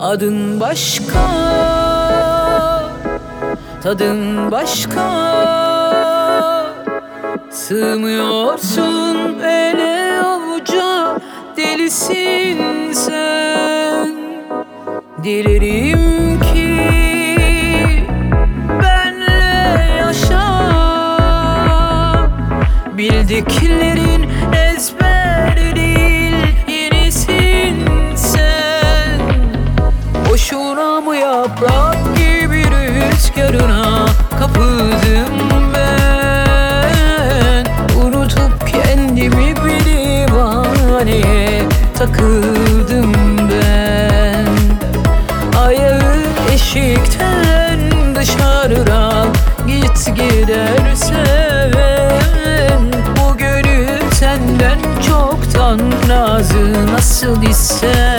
Adın başka Tadın başka. Sığmıyorsun ele avuca Delisin sen. Dilerim ki Benle yaşa. Bildiklerin kapıldım ben. Unutup kendimi bir divaneye takıldım ben. Ayağı eşikten dışarıda git gidersen. Bu gönül senden çoktan razı nasıl istersen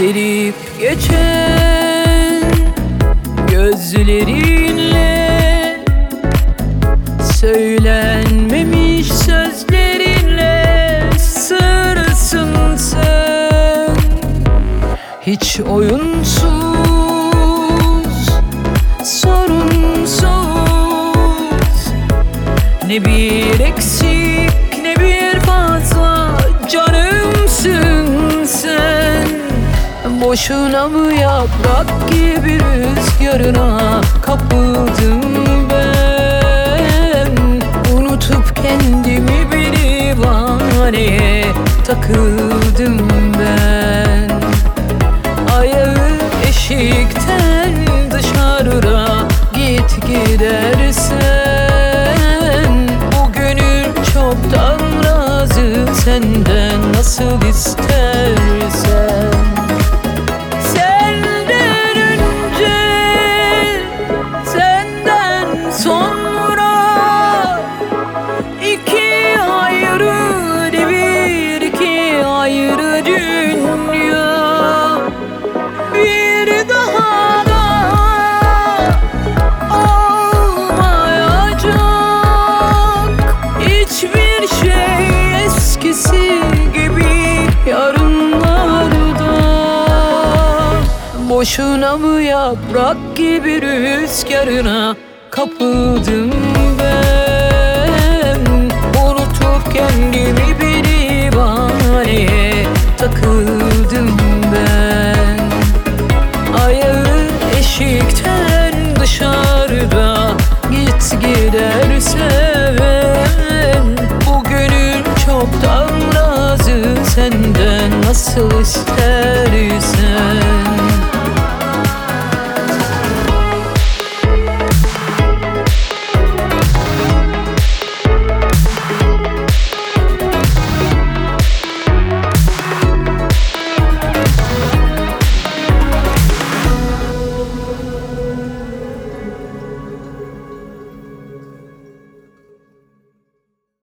Gelip geçen gözlerinle Söylenmemiş sözlerinle sırrısın sen. Hiç oyunsuz, sorunsuz Ne bir eksik Boşuna mı yaprak gibi rüzgarına kapıldım ben? Unutup kendimi bir divaneye takıldım ben. Ayağı eşikten dışarıda git gidersen Bu gönül çoktan razı senden nasıl istersen Boşuna mı yaprak gibi rüzgarına kapıldım ben? Unutup kendimi bir divaneye takıldım ben. Ayağı eşikten dışarıda git gidersen Bu gönül çoktan razı senden nasıl ister